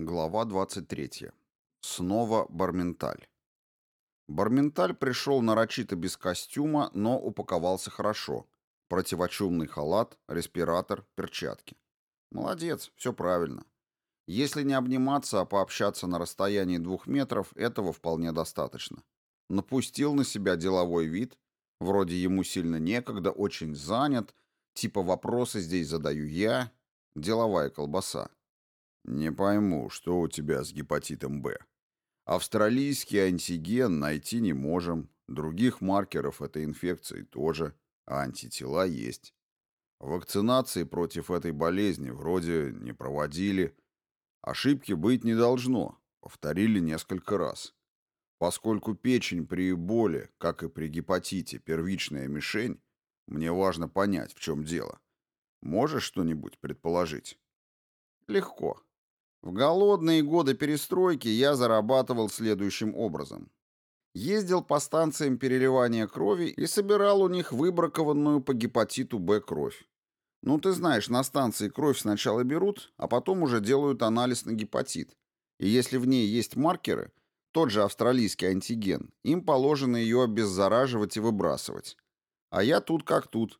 Глава 23. Снова Барменталь. Барменталь пришел нарочито без костюма, но упаковался хорошо. Противочумный халат, респиратор, перчатки. Молодец, все правильно. Если не обниматься, а пообщаться на расстоянии двух метров, этого вполне достаточно. Напустил на себя деловой вид, вроде ему сильно некогда, очень занят, типа вопросы здесь задаю я, деловая колбаса. Не пойму, что у тебя с гепатитом Б. Австралийский антиген найти не можем, других маркеров этой инфекции тоже, а антитела есть. Вакцинации против этой болезни вроде не проводили. Ошибки быть не должно, повторили несколько раз. Поскольку печень при боли, как и при гепатите, первичная мишень, мне важно понять, в чем дело. Можешь что-нибудь предположить? Легко. В голодные годы перестройки я зарабатывал следующим образом. Ездил по станциям переливания крови и собирал у них выбракованную по гепатиту Б кровь. Ну, ты знаешь, на станции кровь сначала берут, а потом уже делают анализ на гепатит. И если в ней есть маркеры, тот же австралийский антиген, им положено ее обеззараживать и выбрасывать. А я тут как тут.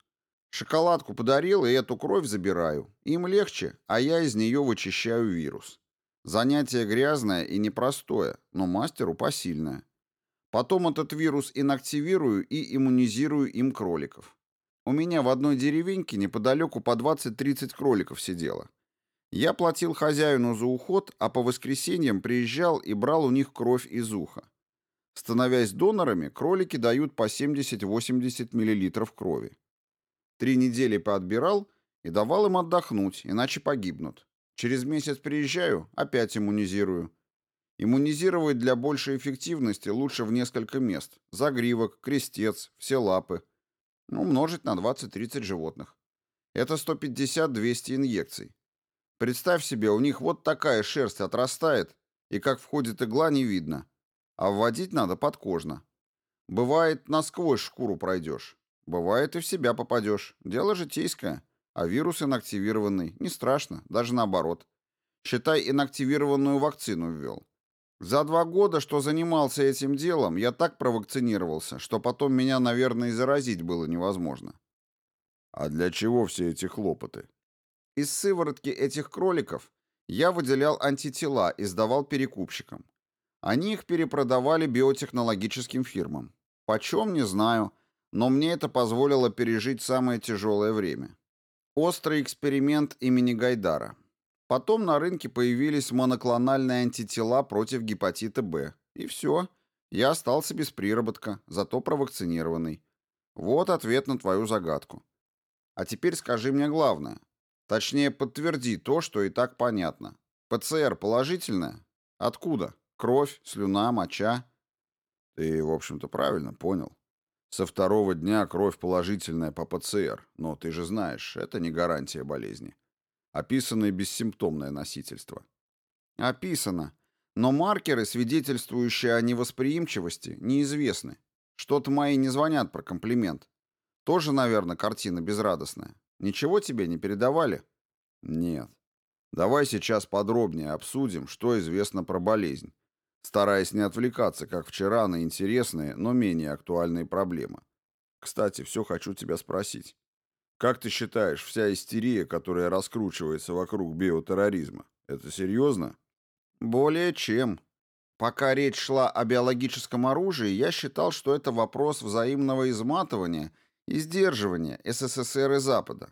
Шоколадку подарил и эту кровь забираю. Им легче, а я из нее вычищаю вирус. Занятие грязное и непростое, но мастеру посильное. Потом этот вирус инактивирую и иммунизирую им кроликов. У меня в одной деревеньке неподалеку по 20-30 кроликов сидело. Я платил хозяину за уход, а по воскресеньям приезжал и брал у них кровь из уха. Становясь донорами, кролики дают по 70-80 мл крови. Три недели поотбирал и давал им отдохнуть, иначе погибнут. Через месяц приезжаю, опять иммунизирую. Иммунизировать для большей эффективности лучше в несколько мест. Загривок, крестец, все лапы. Ну, умножить на 20-30 животных. Это 150-200 инъекций. Представь себе, у них вот такая шерсть отрастает, и как входит игла, не видно. А вводить надо подкожно. Бывает, насквозь шкуру пройдешь. Бывает, и в себя попадешь. Дело житейское. А вирус инактивированный. Не страшно, даже наоборот. Считай, инактивированную вакцину ввел. За два года, что занимался этим делом, я так провакцинировался, что потом меня, наверное, и заразить было невозможно. А для чего все эти хлопоты? Из сыворотки этих кроликов я выделял антитела и сдавал перекупщикам. Они их перепродавали биотехнологическим фирмам. Почем, не знаю, но мне это позволило пережить самое тяжелое время. Острый эксперимент имени Гайдара. Потом на рынке появились моноклональные антитела против гепатита Б. И все. Я остался без приработка, зато провакцинированный. Вот ответ на твою загадку. А теперь скажи мне главное. Точнее, подтверди то, что и так понятно. ПЦР положительная? Откуда? Кровь, слюна, моча? Ты, в общем-то, правильно понял. Со второго дня кровь положительная по ПЦР, но ты же знаешь, это не гарантия болезни. Описано бессимптомное носительство. Описано. Но маркеры, свидетельствующие о невосприимчивости, неизвестны. Что-то мои не звонят про комплимент. Тоже, наверное, картина безрадостная. Ничего тебе не передавали? Нет. Давай сейчас подробнее обсудим, что известно про болезнь стараясь не отвлекаться, как вчера, на интересные, но менее актуальные проблемы. Кстати, все хочу тебя спросить. Как ты считаешь, вся истерия, которая раскручивается вокруг биотерроризма, это серьезно? Более чем. Пока речь шла о биологическом оружии, я считал, что это вопрос взаимного изматывания и сдерживания СССР и Запада.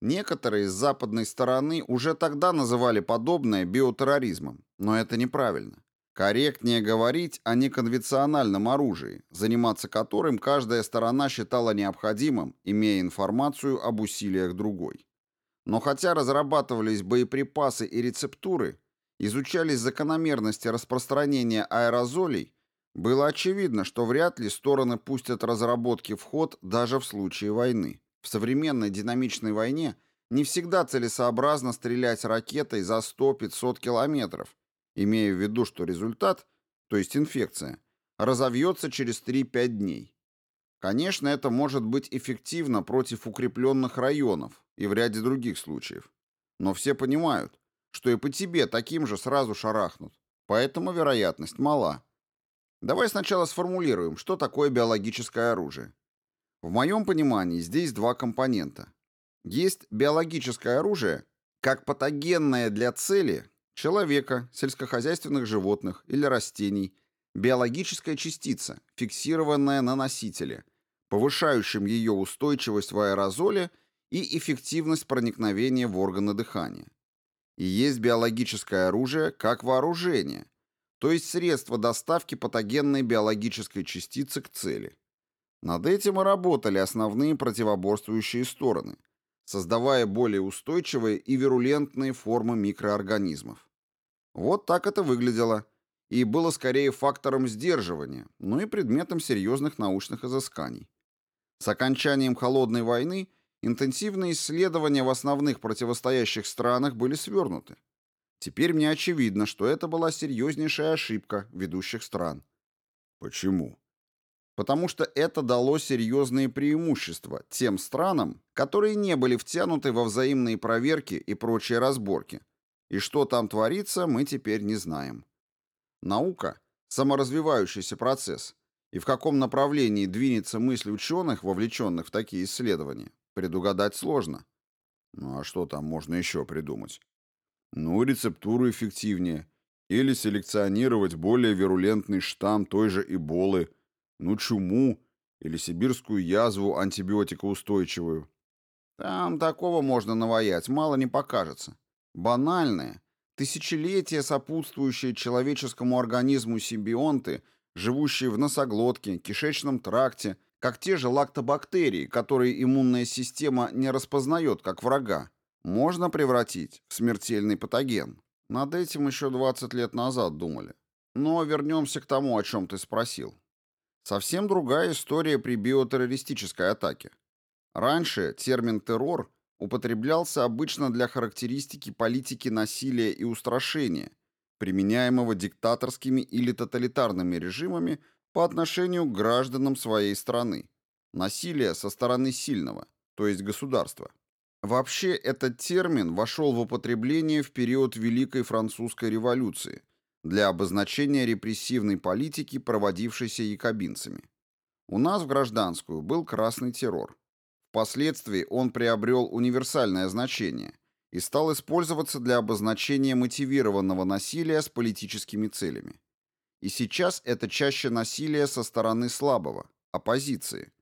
Некоторые с западной стороны уже тогда называли подобное биотерроризмом, но это неправильно. Корректнее говорить о неконвенциональном оружии, заниматься которым каждая сторона считала необходимым, имея информацию об усилиях другой. Но хотя разрабатывались боеприпасы и рецептуры, изучались закономерности распространения аэрозолей, было очевидно, что вряд ли стороны пустят разработки в ход даже в случае войны. В современной динамичной войне не всегда целесообразно стрелять ракетой за 100-500 километров, имея в виду, что результат, то есть инфекция, разовьется через 3-5 дней. Конечно, это может быть эффективно против укрепленных районов и в ряде других случаев. Но все понимают, что и по тебе таким же сразу шарахнут. Поэтому вероятность мала. Давай сначала сформулируем, что такое биологическое оружие. В моем понимании здесь два компонента. Есть биологическое оружие, как патогенное для цели человека, сельскохозяйственных животных или растений, биологическая частица, фиксированная на носителе, повышающим ее устойчивость в аэрозоле и эффективность проникновения в органы дыхания. И есть биологическое оружие как вооружение, то есть средство доставки патогенной биологической частицы к цели. Над этим и работали основные противоборствующие стороны, создавая более устойчивые и вирулентные формы микроорганизмов. Вот так это выглядело, и было скорее фактором сдерживания, но и предметом серьезных научных изысканий. С окончанием Холодной войны интенсивные исследования в основных противостоящих странах были свернуты. Теперь мне очевидно, что это была серьезнейшая ошибка ведущих стран. Почему? Потому что это дало серьезные преимущества тем странам, которые не были втянуты во взаимные проверки и прочие разборки. И что там творится, мы теперь не знаем. Наука – саморазвивающийся процесс, и в каком направлении двинется мысль ученых, вовлеченных в такие исследования, предугадать сложно. Ну а что там можно еще придумать? Ну, рецептуру эффективнее. Или селекционировать более вирулентный штамм той же эболы, ну, чуму или сибирскую язву антибиотикоустойчивую. Там такого можно наваять, мало не покажется. Банальное, тысячелетия сопутствующие человеческому организму симбионты, живущие в носоглотке, кишечном тракте, как те же лактобактерии, которые иммунная система не распознает как врага, можно превратить в смертельный патоген. Над этим еще 20 лет назад думали. Но вернемся к тому, о чем ты спросил. Совсем другая история при биотеррористической атаке. Раньше термин «террор» употреблялся обычно для характеристики политики насилия и устрашения, применяемого диктаторскими или тоталитарными режимами по отношению к гражданам своей страны. Насилие со стороны сильного, то есть государства. Вообще этот термин вошел в употребление в период Великой Французской революции для обозначения репрессивной политики, проводившейся якобинцами. У нас в гражданскую был красный террор. Впоследствии он приобрел универсальное значение и стал использоваться для обозначения мотивированного насилия с политическими целями. И сейчас это чаще насилие со стороны слабого, оппозиции.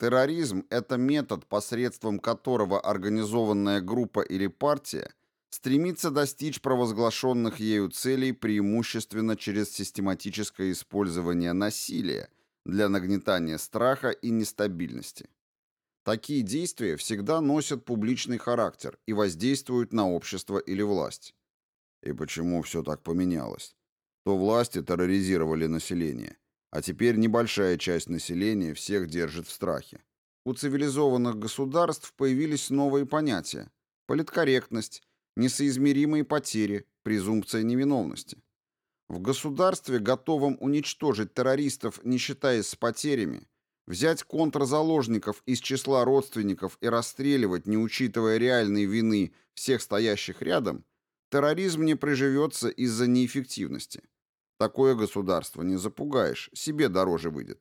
Терроризм – это метод, посредством которого организованная группа или партия стремится достичь провозглашенных ею целей преимущественно через систематическое использование насилия для нагнетания страха и нестабильности. Такие действия всегда носят публичный характер и воздействуют на общество или власть. И почему все так поменялось? То власти терроризировали население, а теперь небольшая часть населения всех держит в страхе. У цивилизованных государств появились новые понятия – политкорректность, несоизмеримые потери, презумпция невиновности. В государстве, готовом уничтожить террористов, не считаясь с потерями, Взять контрзаложников из числа родственников и расстреливать, не учитывая реальной вины всех стоящих рядом, терроризм не приживется из-за неэффективности. Такое государство не запугаешь, себе дороже выйдет.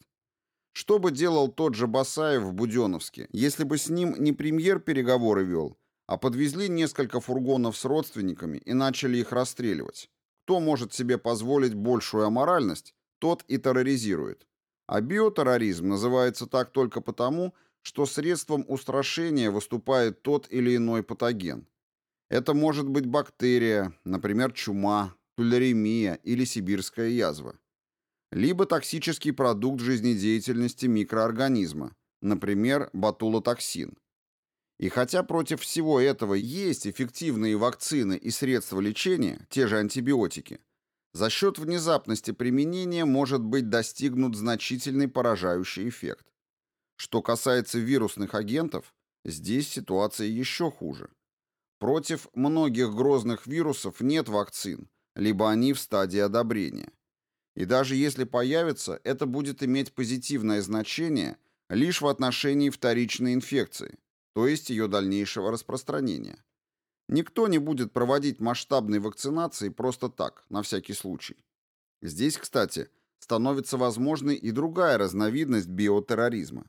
Что бы делал тот же Басаев в Буденновске, если бы с ним не премьер переговоры вел, а подвезли несколько фургонов с родственниками и начали их расстреливать? Кто может себе позволить большую аморальность, тот и терроризирует. А биотерроризм называется так только потому, что средством устрашения выступает тот или иной патоген. Это может быть бактерия, например, чума, тулеремия или сибирская язва. Либо токсический продукт жизнедеятельности микроорганизма, например, ботулотоксин. И хотя против всего этого есть эффективные вакцины и средства лечения, те же антибиотики – за счет внезапности применения может быть достигнут значительный поражающий эффект. Что касается вирусных агентов, здесь ситуация еще хуже. Против многих грозных вирусов нет вакцин, либо они в стадии одобрения. И даже если появится, это будет иметь позитивное значение лишь в отношении вторичной инфекции, то есть ее дальнейшего распространения. Никто не будет проводить масштабной вакцинации просто так, на всякий случай. Здесь, кстати, становится возможной и другая разновидность биотерроризма.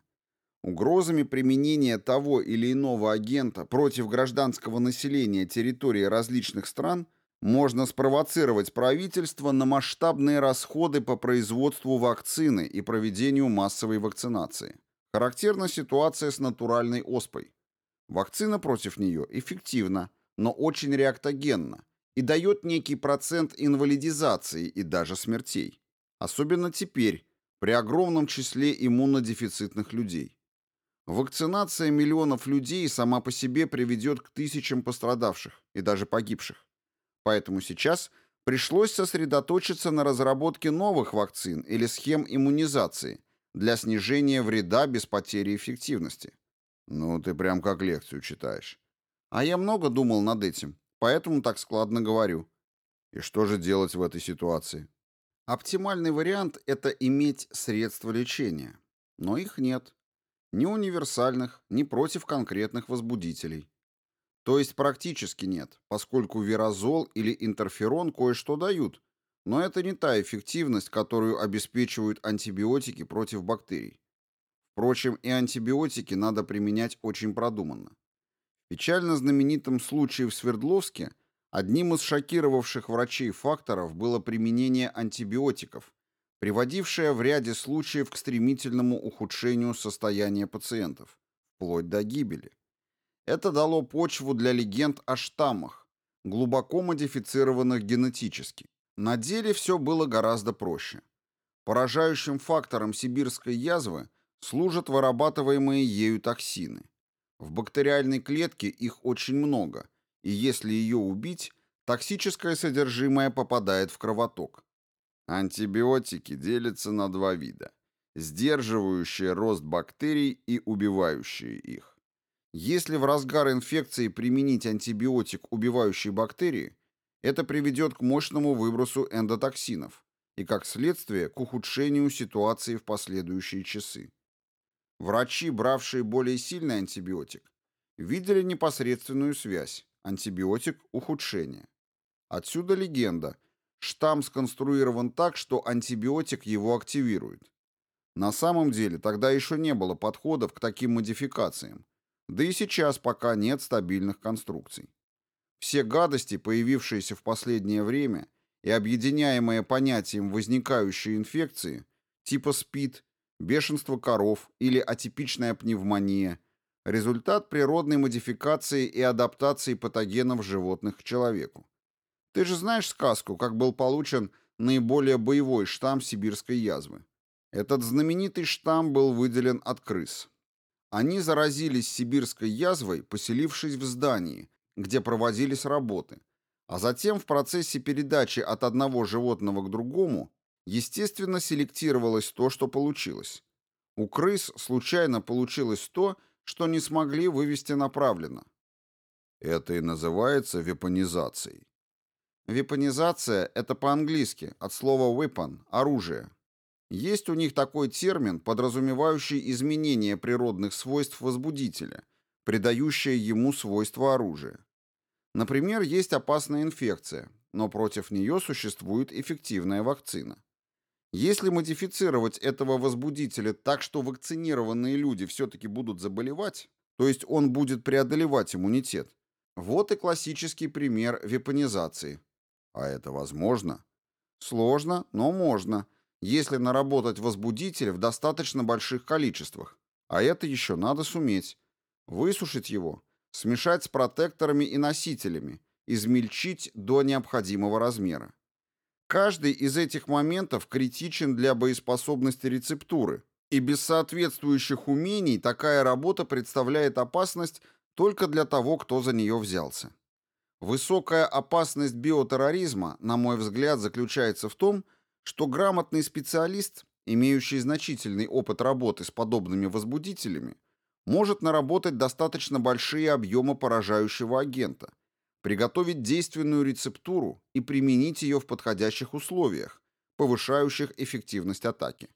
Угрозами применения того или иного агента против гражданского населения территории различных стран можно спровоцировать правительство на масштабные расходы по производству вакцины и проведению массовой вакцинации. Характерна ситуация с натуральной оспой. Вакцина против нее эффективна, но очень реактогенна и дает некий процент инвалидизации и даже смертей. Особенно теперь, при огромном числе иммунодефицитных людей. Вакцинация миллионов людей сама по себе приведет к тысячам пострадавших и даже погибших. Поэтому сейчас пришлось сосредоточиться на разработке новых вакцин или схем иммунизации для снижения вреда без потери эффективности. Ну, ты прям как лекцию читаешь. А я много думал над этим, поэтому так складно говорю. И что же делать в этой ситуации? Оптимальный вариант – это иметь средства лечения. Но их нет. Ни универсальных, ни против конкретных возбудителей. То есть практически нет, поскольку вирозол или интерферон кое-что дают, но это не та эффективность, которую обеспечивают антибиотики против бактерий. Впрочем, и антибиотики надо применять очень продуманно. Печально знаменитом случае в Свердловске одним из шокировавших врачей факторов было применение антибиотиков, приводившая в ряде случаев к стремительному ухудшению состояния пациентов, вплоть до гибели. Это дало почву для легенд о штаммах, глубоко модифицированных генетически. На деле все было гораздо проще. Поражающим фактором сибирской язвы служат вырабатываемые ею токсины. В бактериальной клетке их очень много, и если ее убить, токсическое содержимое попадает в кровоток. Антибиотики делятся на два вида – сдерживающие рост бактерий и убивающие их. Если в разгар инфекции применить антибиотик, убивающий бактерии, это приведет к мощному выбросу эндотоксинов и, как следствие, к ухудшению ситуации в последующие часы. Врачи, бравшие более сильный антибиотик, видели непосредственную связь – антибиотик – ухудшение. Отсюда легенда – Штамм сконструирован так, что антибиотик его активирует. На самом деле тогда еще не было подходов к таким модификациям, да и сейчас пока нет стабильных конструкций. Все гадости, появившиеся в последнее время и объединяемые понятием возникающей инфекции, типа СПИД, бешенство коров или атипичная пневмония, результат природной модификации и адаптации патогенов животных к человеку. Ты же знаешь сказку, как был получен наиболее боевой штамм сибирской язвы. Этот знаменитый штамм был выделен от крыс. Они заразились сибирской язвой, поселившись в здании, где проводились работы, а затем в процессе передачи от одного животного к другому естественно селектировалось то, что получилось. У крыс случайно получилось то, что не смогли вывести направленно. Это и называется вепонизацией. Вепонизация – это по-английски, от слова weapon – оружие. Есть у них такой термин, подразумевающий изменение природных свойств возбудителя, придающее ему свойства оружия. Например, есть опасная инфекция, но против нее существует эффективная вакцина. Если модифицировать этого возбудителя так, что вакцинированные люди все-таки будут заболевать, то есть он будет преодолевать иммунитет, вот и классический пример вепонизации. А это возможно? Сложно, но можно, если наработать возбудитель в достаточно больших количествах. А это еще надо суметь. Высушить его, смешать с протекторами и носителями, измельчить до необходимого размера. Каждый из этих моментов критичен для боеспособности рецептуры, и без соответствующих умений такая работа представляет опасность только для того, кто за нее взялся. Высокая опасность биотерроризма, на мой взгляд, заключается в том, что грамотный специалист, имеющий значительный опыт работы с подобными возбудителями, может наработать достаточно большие объемы поражающего агента, приготовить действенную рецептуру и применить ее в подходящих условиях, повышающих эффективность атаки.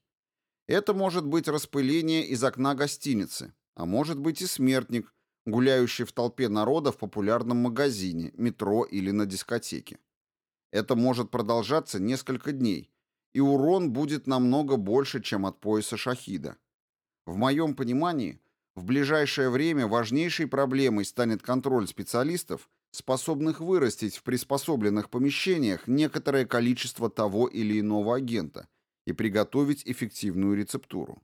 Это может быть распыление из окна гостиницы, а может быть и смертник, гуляющий в толпе народа в популярном магазине, метро или на дискотеке. Это может продолжаться несколько дней, и урон будет намного больше, чем от пояса шахида. В моем понимании, в ближайшее время важнейшей проблемой станет контроль специалистов, способных вырастить в приспособленных помещениях некоторое количество того или иного агента и приготовить эффективную рецептуру.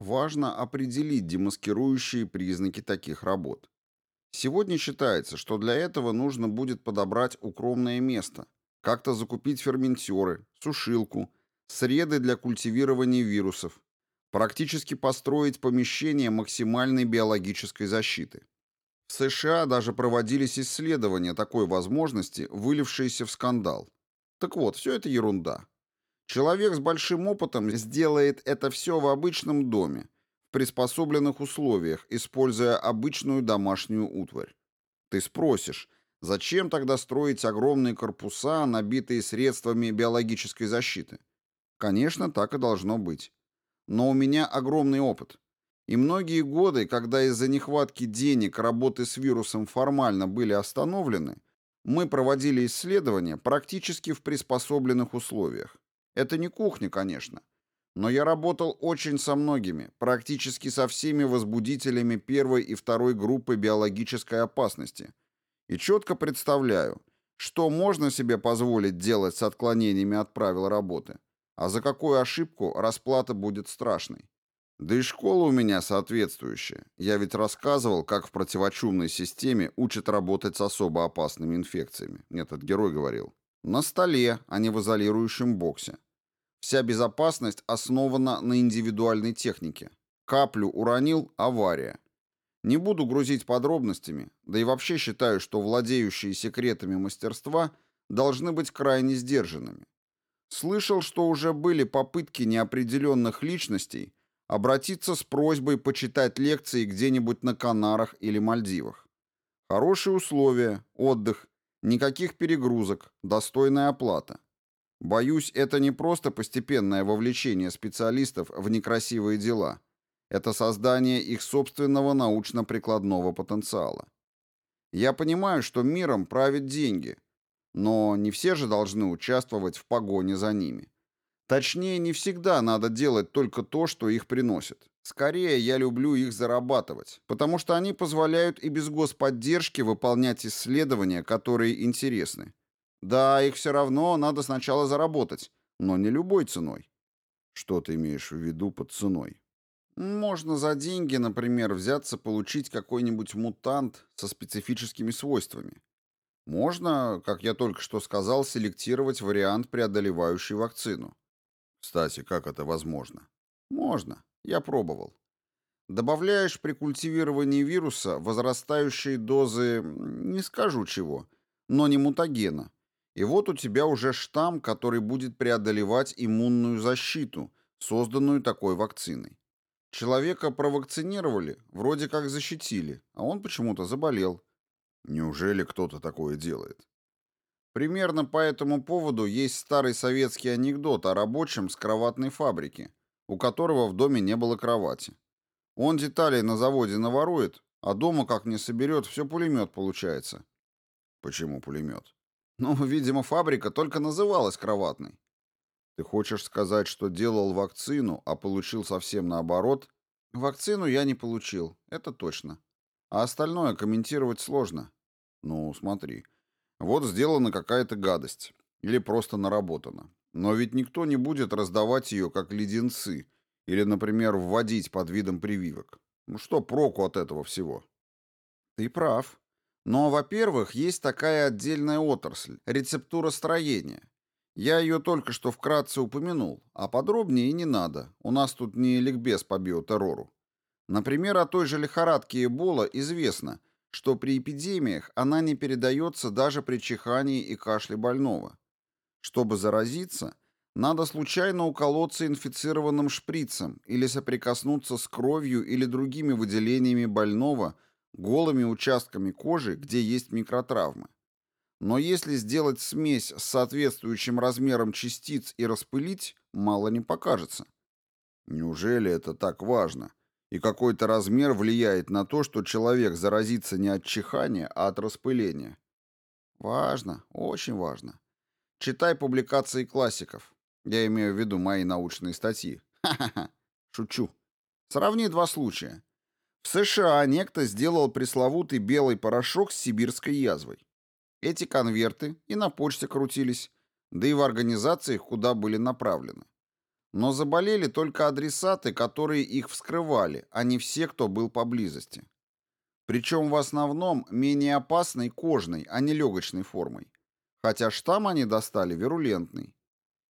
Важно определить демаскирующие признаки таких работ. Сегодня считается, что для этого нужно будет подобрать укромное место, как-то закупить ферментеры, сушилку, среды для культивирования вирусов, практически построить помещение максимальной биологической защиты. В США даже проводились исследования такой возможности, вылившиеся в скандал. Так вот, все это ерунда. Человек с большим опытом сделает это все в обычном доме, в приспособленных условиях, используя обычную домашнюю утварь. Ты спросишь, зачем тогда строить огромные корпуса, набитые средствами биологической защиты? Конечно, так и должно быть. Но у меня огромный опыт. И многие годы, когда из-за нехватки денег работы с вирусом формально были остановлены, мы проводили исследования практически в приспособленных условиях. Это не кухня, конечно. Но я работал очень со многими, практически со всеми возбудителями первой и второй группы биологической опасности. И четко представляю, что можно себе позволить делать с отклонениями от правил работы, а за какую ошибку расплата будет страшной. Да и школа у меня соответствующая. Я ведь рассказывал, как в противочумной системе учат работать с особо опасными инфекциями. Этот герой говорил. На столе, а не в изолирующем боксе. Вся безопасность основана на индивидуальной технике. Каплю уронил – авария. Не буду грузить подробностями, да и вообще считаю, что владеющие секретами мастерства должны быть крайне сдержанными. Слышал, что уже были попытки неопределенных личностей обратиться с просьбой почитать лекции где-нибудь на Канарах или Мальдивах. Хорошие условия, отдых, никаких перегрузок, достойная оплата. Боюсь, это не просто постепенное вовлечение специалистов в некрасивые дела. Это создание их собственного научно-прикладного потенциала. Я понимаю, что миром правят деньги, но не все же должны участвовать в погоне за ними. Точнее, не всегда надо делать только то, что их приносит. Скорее, я люблю их зарабатывать, потому что они позволяют и без господдержки выполнять исследования, которые интересны. Да, их все равно надо сначала заработать, но не любой ценой. Что ты имеешь в виду под ценой? Можно за деньги, например, взяться получить какой-нибудь мутант со специфическими свойствами. Можно, как я только что сказал, селектировать вариант, преодолевающий вакцину. Кстати, как это возможно? Можно. Я пробовал. Добавляешь при культивировании вируса возрастающие дозы, не скажу чего, но не мутагена. И вот у тебя уже штамм, который будет преодолевать иммунную защиту, созданную такой вакциной. Человека провакцинировали, вроде как защитили, а он почему-то заболел. Неужели кто-то такое делает? Примерно по этому поводу есть старый советский анекдот о рабочем с кроватной фабрики, у которого в доме не было кровати. Он деталей на заводе наворует, а дома как не соберет, все пулемет получается. Почему пулемет? Ну, видимо, фабрика только называлась кроватной. Ты хочешь сказать, что делал вакцину, а получил совсем наоборот? Вакцину я не получил, это точно. А остальное комментировать сложно. Ну, смотри. Вот сделана какая-то гадость. Или просто наработана. Но ведь никто не будет раздавать ее как леденцы. Или, например, вводить под видом прививок. Ну что проку от этого всего? Ты прав. Но, во-первых, есть такая отдельная отрасль – рецептуростроение. Я ее только что вкратце упомянул, а подробнее и не надо. У нас тут не ликбез по биотеррору. Например, о той же лихорадке Эбола известно, что при эпидемиях она не передается даже при чихании и кашле больного. Чтобы заразиться, надо случайно уколоться инфицированным шприцем или соприкоснуться с кровью или другими выделениями больного голыми участками кожи, где есть микротравмы. Но если сделать смесь с соответствующим размером частиц и распылить, мало не покажется. Неужели это так важно? И какой-то размер влияет на то, что человек заразится не от чихания, а от распыления. Важно, очень важно. Читай публикации классиков. Я имею в виду мои научные статьи. Ха-ха-ха. Шучу. Сравни два случая. В США некто сделал пресловутый белый порошок с сибирской язвой. Эти конверты и на почте крутились, да и в организациях, куда были направлены. Но заболели только адресаты, которые их вскрывали, а не все, кто был поблизости. Причем в основном менее опасной кожной, а не легочной формой. Хотя штамм они достали вирулентный.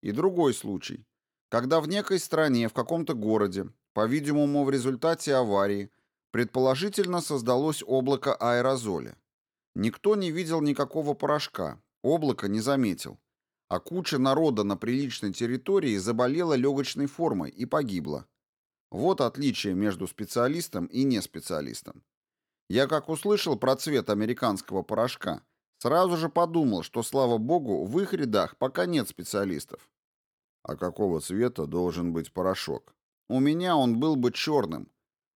И другой случай. Когда в некой стране, в каком-то городе, по-видимому, в результате аварии, предположительно создалось облако аэрозоля. Никто не видел никакого порошка, облако не заметил. А куча народа на приличной территории заболела легочной формой и погибла. Вот отличие между специалистом и неспециалистом. Я как услышал про цвет американского порошка, сразу же подумал, что, слава богу, в их рядах пока нет специалистов. А какого цвета должен быть порошок? У меня он был бы черным.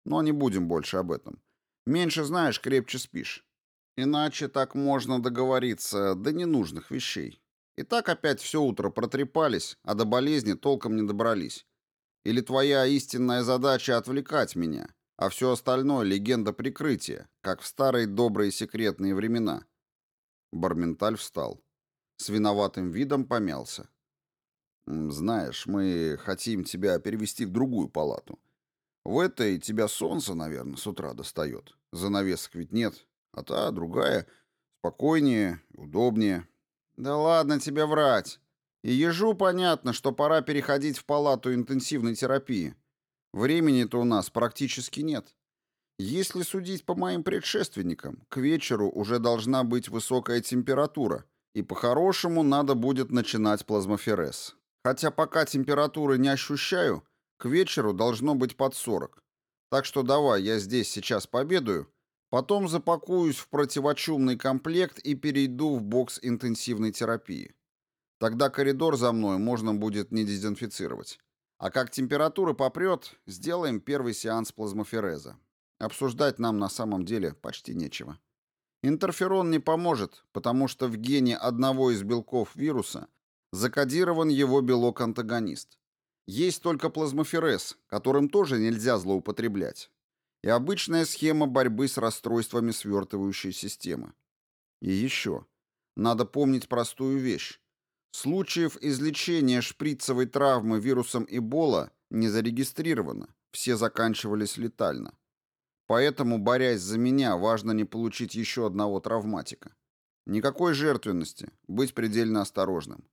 Но не будем больше об этом. Меньше знаешь, крепче спишь. Иначе так можно договориться до ненужных вещей. И так опять все утро протрепались, а до болезни толком не добрались. Или твоя истинная задача отвлекать меня, а все остальное — легенда прикрытия, как в старые добрые секретные времена. Барменталь встал. С виноватым видом помялся. Знаешь, мы хотим тебя перевести в другую палату. В этой тебя солнце, наверное, с утра достает. Занавесок ведь нет. А та, другая, спокойнее, удобнее. Да ладно тебе врать. И ежу понятно, что пора переходить в палату интенсивной терапии. Времени-то у нас практически нет. Если судить по моим предшественникам, к вечеру уже должна быть высокая температура, и по-хорошему надо будет начинать плазмоферез. Хотя пока температуры не ощущаю, к вечеру должно быть под 40. Так что давай, я здесь сейчас победую, потом запакуюсь в противочумный комплект и перейду в бокс интенсивной терапии. Тогда коридор за мной можно будет не дезинфицировать. А как температура попрет, сделаем первый сеанс плазмофереза. Обсуждать нам на самом деле почти нечего. Интерферон не поможет, потому что в гене одного из белков вируса Закодирован его белок-антагонист. Есть только плазмоферез, которым тоже нельзя злоупотреблять. И обычная схема борьбы с расстройствами свертывающей системы. И еще. Надо помнить простую вещь. Случаев излечения шприцевой травмы вирусом Эбола не зарегистрировано, все заканчивались летально. Поэтому, борясь за меня, важно не получить еще одного травматика. Никакой жертвенности, быть предельно осторожным.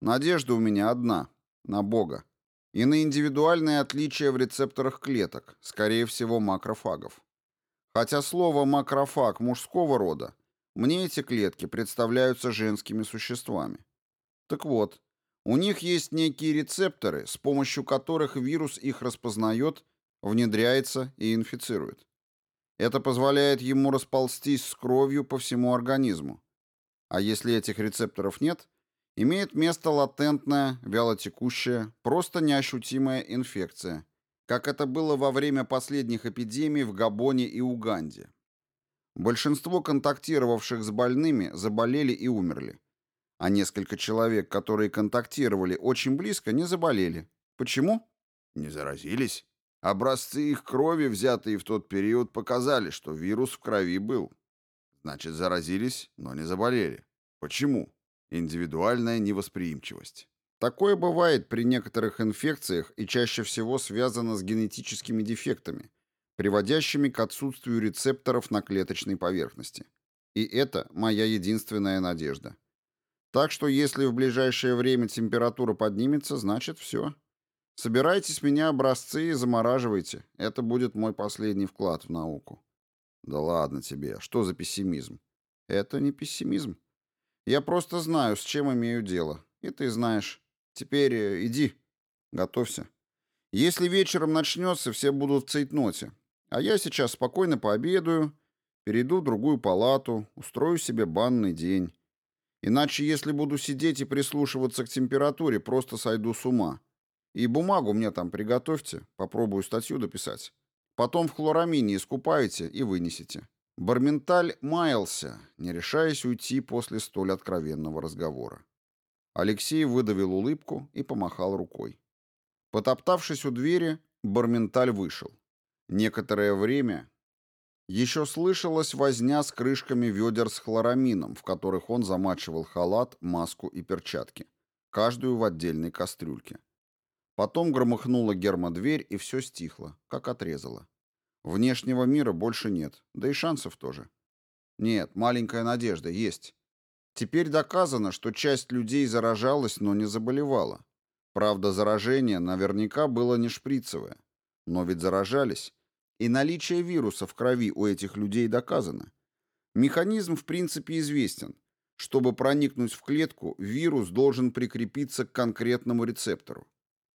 Надежда у меня одна — на Бога. И на индивидуальные отличия в рецепторах клеток, скорее всего, макрофагов. Хотя слово «макрофаг» мужского рода, мне эти клетки представляются женскими существами. Так вот, у них есть некие рецепторы, с помощью которых вирус их распознает, внедряется и инфицирует. Это позволяет ему расползтись с кровью по всему организму. А если этих рецепторов нет, имеет место латентная, вялотекущая, просто неощутимая инфекция, как это было во время последних эпидемий в Габоне и Уганде. Большинство контактировавших с больными заболели и умерли, а несколько человек, которые контактировали очень близко, не заболели. Почему? Не заразились. Образцы их крови, взятые в тот период, показали, что вирус в крови был. Значит, заразились, но не заболели. Почему? Индивидуальная невосприимчивость. Такое бывает при некоторых инфекциях и чаще всего связано с генетическими дефектами, приводящими к отсутствию рецепторов на клеточной поверхности. И это моя единственная надежда. Так что если в ближайшее время температура поднимется, значит все. Собирайте с меня образцы и замораживайте. Это будет мой последний вклад в науку. Да ладно тебе, что за пессимизм? Это не пессимизм. Я просто знаю, с чем имею дело. И ты знаешь. Теперь э, иди. Готовься. Если вечером начнется, все будут в цейтноте. А я сейчас спокойно пообедаю, перейду в другую палату, устрою себе банный день. Иначе, если буду сидеть и прислушиваться к температуре, просто сойду с ума. И бумагу мне там приготовьте, попробую статью дописать. Потом в хлорамине искупаете и вынесете. Барменталь маялся, не решаясь уйти после столь откровенного разговора. Алексей выдавил улыбку и помахал рукой. Потоптавшись у двери, Барменталь вышел. Некоторое время еще слышалась возня с крышками ведер с хлорамином, в которых он замачивал халат, маску и перчатки, каждую в отдельной кастрюльке. Потом громыхнула гермодверь, и все стихло, как отрезало. Внешнего мира больше нет, да и шансов тоже. Нет, маленькая надежда есть. Теперь доказано, что часть людей заражалась, но не заболевала. Правда, заражение наверняка было не шприцевое. Но ведь заражались. И наличие вируса в крови у этих людей доказано. Механизм в принципе известен. Чтобы проникнуть в клетку, вирус должен прикрепиться к конкретному рецептору.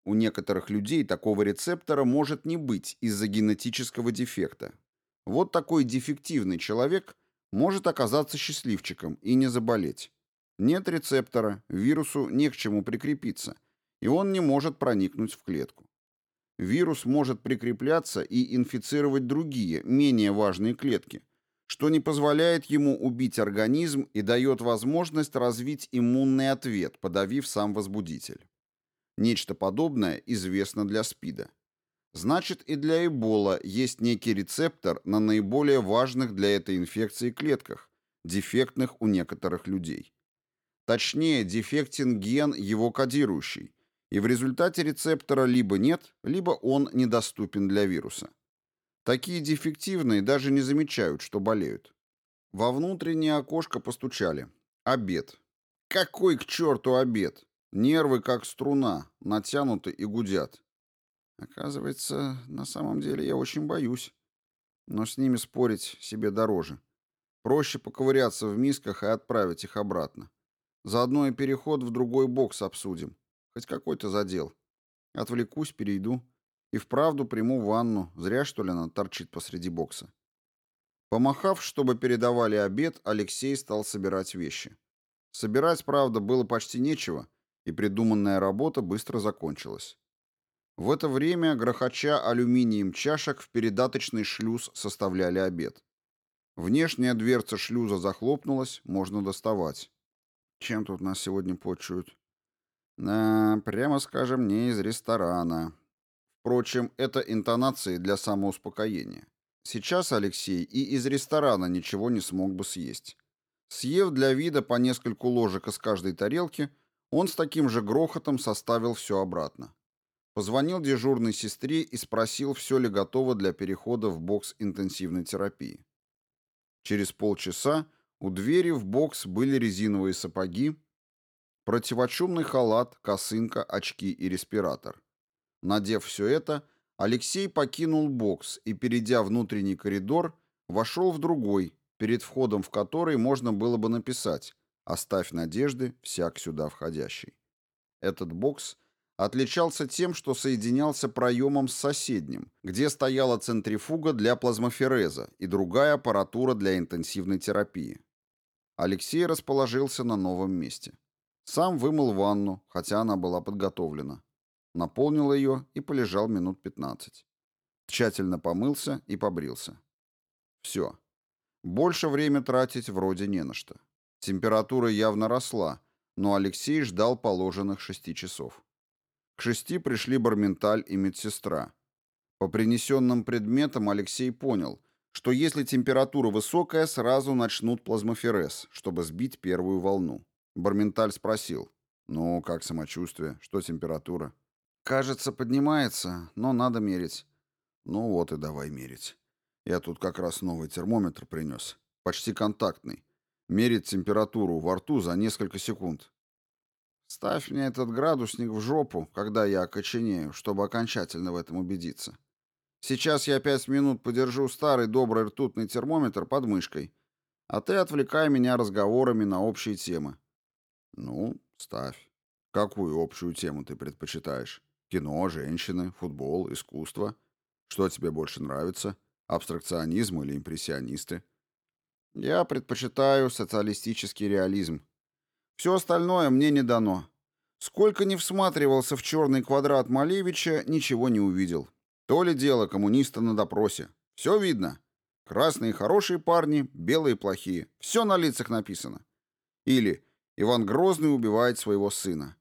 У некоторых людей такого рецептора может не быть из-за генетического дефекта. Вот такой дефективный человек может оказаться счастливчиком и не заболеть. Нет рецептора, вирусу не к чему прикрепиться, и он не может проникнуть в клетку. Вирус может прикрепляться и инфицировать другие, менее важные клетки, что не позволяет ему убить организм и дает возможность развить иммунный ответ, подавив сам возбудитель. Нечто подобное известно для СПИДа. Значит, и для Эбола есть некий рецептор на наиболее важных для этой инфекции клетках, дефектных у некоторых людей. Точнее, дефектен ген, его кодирующий, и в результате рецептора либо нет, либо он недоступен для вируса. Такие дефективные даже не замечают, что болеют. Во внутреннее окошко постучали. Обед. Какой к черту обед? Нервы, как струна, натянуты и гудят. Оказывается, на самом деле я очень боюсь. Но с ними спорить себе дороже. Проще поковыряться в мисках и отправить их обратно. Заодно и переход в другой бокс обсудим. Хоть какой-то задел. Отвлекусь, перейду. И вправду приму ванну. Зря, что ли, она торчит посреди бокса. Помахав, чтобы передавали обед, Алексей стал собирать вещи. Собирать, правда, было почти нечего — и придуманная работа быстро закончилась. В это время, грохоча алюминием чашек, в передаточный шлюз составляли обед. Внешняя дверца шлюза захлопнулась, можно доставать. Чем тут нас сегодня почуют? Да, прямо скажем, не из ресторана. Впрочем, это интонации для самоуспокоения. Сейчас Алексей и из ресторана ничего не смог бы съесть. Съев для вида по нескольку ложек из каждой тарелки, он с таким же грохотом составил все обратно. Позвонил дежурной сестре и спросил, все ли готово для перехода в бокс интенсивной терапии. Через полчаса у двери в бокс были резиновые сапоги, противочумный халат, косынка, очки и респиратор. Надев все это, Алексей покинул бокс и, перейдя внутренний коридор, вошел в другой, перед входом в который можно было бы написать Оставь надежды, всяк сюда входящий. Этот бокс отличался тем, что соединялся проемом с соседним, где стояла центрифуга для плазмофереза и другая аппаратура для интенсивной терапии. Алексей расположился на новом месте. Сам вымыл ванну, хотя она была подготовлена. Наполнил ее и полежал минут 15. Тщательно помылся и побрился. Все. Больше время тратить вроде не на что. Температура явно росла, но Алексей ждал положенных шести часов. К шести пришли Барменталь и медсестра. По принесенным предметам Алексей понял, что если температура высокая, сразу начнут плазмоферез, чтобы сбить первую волну. Барменталь спросил, «Ну, как самочувствие? Что температура?» «Кажется, поднимается, но надо мерить». «Ну вот и давай мерить. Я тут как раз новый термометр принес. Почти контактный мерить температуру во рту за несколько секунд. Ставь мне этот градусник в жопу, когда я окоченею, чтобы окончательно в этом убедиться. Сейчас я пять минут подержу старый добрый ртутный термометр под мышкой, а ты отвлекай меня разговорами на общие темы. Ну, ставь. Какую общую тему ты предпочитаешь? Кино, женщины, футбол, искусство? Что тебе больше нравится? Абстракционизм или импрессионисты? Я предпочитаю социалистический реализм. Все остальное мне не дано. Сколько не всматривался в черный квадрат Малевича, ничего не увидел. То ли дело коммуниста на допросе. Все видно. Красные хорошие парни, белые плохие. Все на лицах написано. Или Иван Грозный убивает своего сына.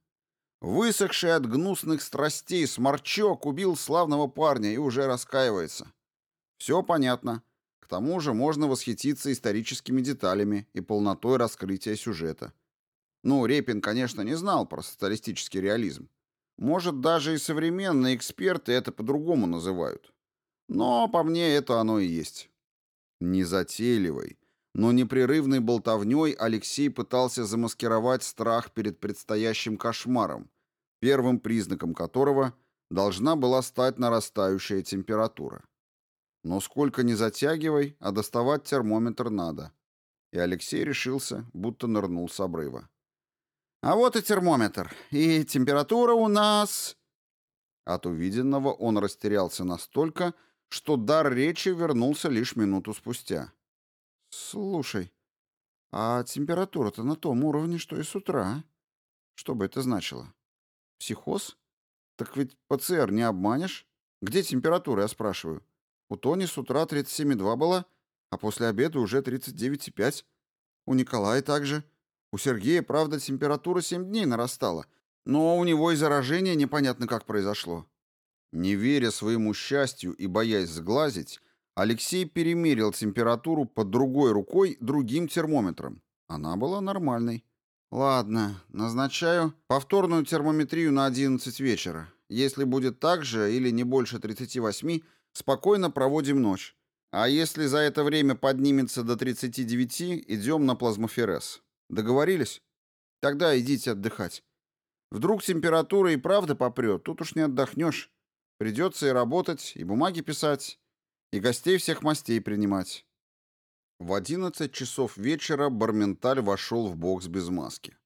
Высохший от гнусных страстей сморчок убил славного парня и уже раскаивается. Все понятно. К тому же можно восхититься историческими деталями и полнотой раскрытия сюжета. Ну, Репин, конечно, не знал про социалистический реализм. Может, даже и современные эксперты это по-другому называют. Но по мне это оно и есть. Незатейливой, но непрерывной болтовней Алексей пытался замаскировать страх перед предстоящим кошмаром, первым признаком которого должна была стать нарастающая температура. Но сколько ни затягивай, а доставать термометр надо. И Алексей решился, будто нырнул с обрыва. А вот и термометр. И температура у нас... От увиденного он растерялся настолько, что дар речи вернулся лишь минуту спустя. «Слушай, а температура-то на том уровне, что и с утра. Что бы это значило? Психоз? Так ведь ПЦР не обманешь. Где температура, я спрашиваю? У Тони с утра 37,2 была, а после обеда уже 39,5. У Николая также. У Сергея, правда, температура 7 дней нарастала, но у него и заражение непонятно как произошло. Не веря своему счастью и боясь сглазить, Алексей перемерил температуру под другой рукой другим термометром. Она была нормальной. Ладно, назначаю повторную термометрию на 11 вечера. Если будет так же или не больше 38, спокойно проводим ночь. А если за это время поднимется до 39, идем на плазмоферез. Договорились? Тогда идите отдыхать. Вдруг температура и правда попрет, тут уж не отдохнешь. Придется и работать, и бумаги писать, и гостей всех мастей принимать. В одиннадцать часов вечера Барменталь вошел в бокс без маски.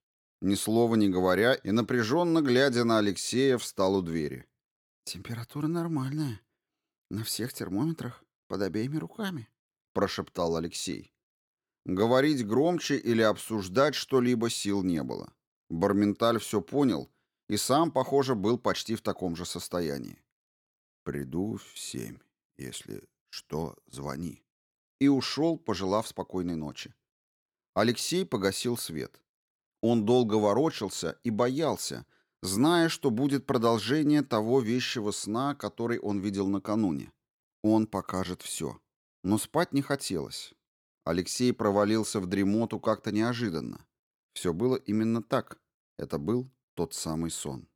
Ни слова не говоря и напряженно глядя на Алексея, встал у двери. «Температура нормальная. На всех термометрах, под обеими руками», — прошептал Алексей. Говорить громче или обсуждать что-либо сил не было. Барменталь все понял и сам, похоже, был почти в таком же состоянии. «Приду в семь. Если что, звони». И ушел, пожелав спокойной ночи. Алексей погасил свет. Он долго ворочался и боялся, зная, что будет продолжение того вещего сна, который он видел накануне. Он покажет все. Но спать не хотелось. Алексей провалился в дремоту как-то неожиданно. Все было именно так. Это был тот самый сон.